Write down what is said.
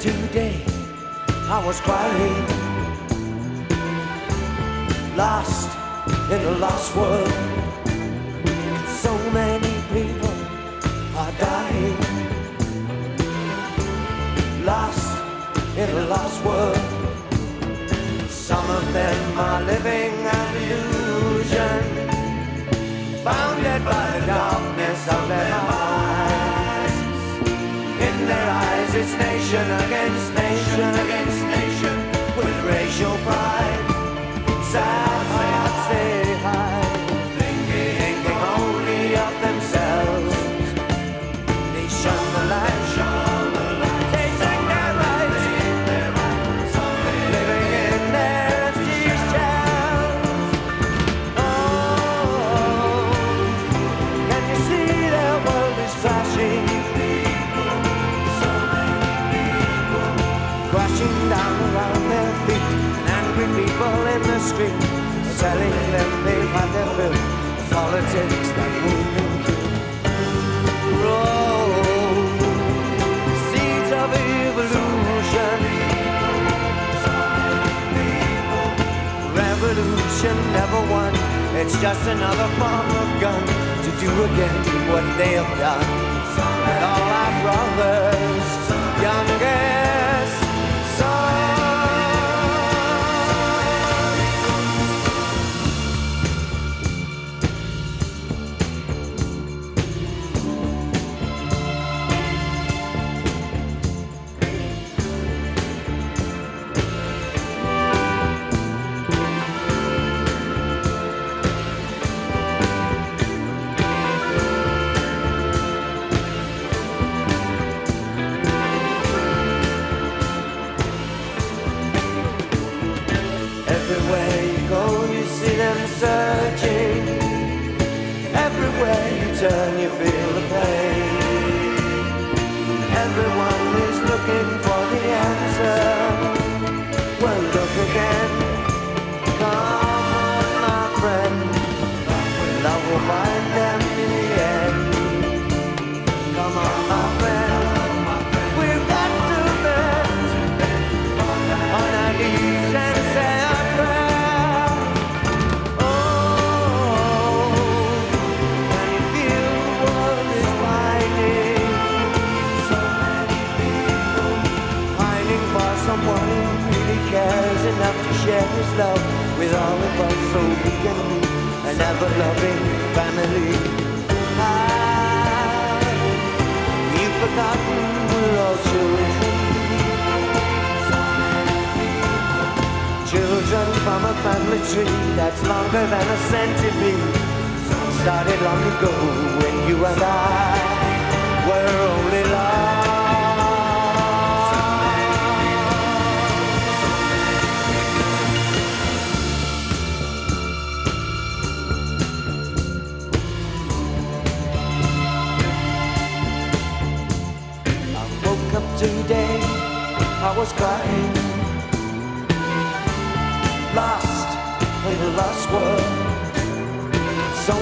today, I was crying, lost in a lost world. So many people are dying, lost in a lost world. Some of them are living an illusion, nation against nation against nation, with racial pride. People in the street telling them they've had their fill of politics that kill. Oh, seeds of evolution. Revolution never won. It's just another form of gun to do again what they have done. And all our brothers, turn, you feel the pain. Everyone is looking for the answer. Well, look again. Someone who really cares enough to share his love with all of us, so we can be an ever-loving family. Ah, you've forgotten we're all children. Children from a family tree that's longer than a century. Started long ago when you and I wake up today, I was crying. Lost in a lost world. So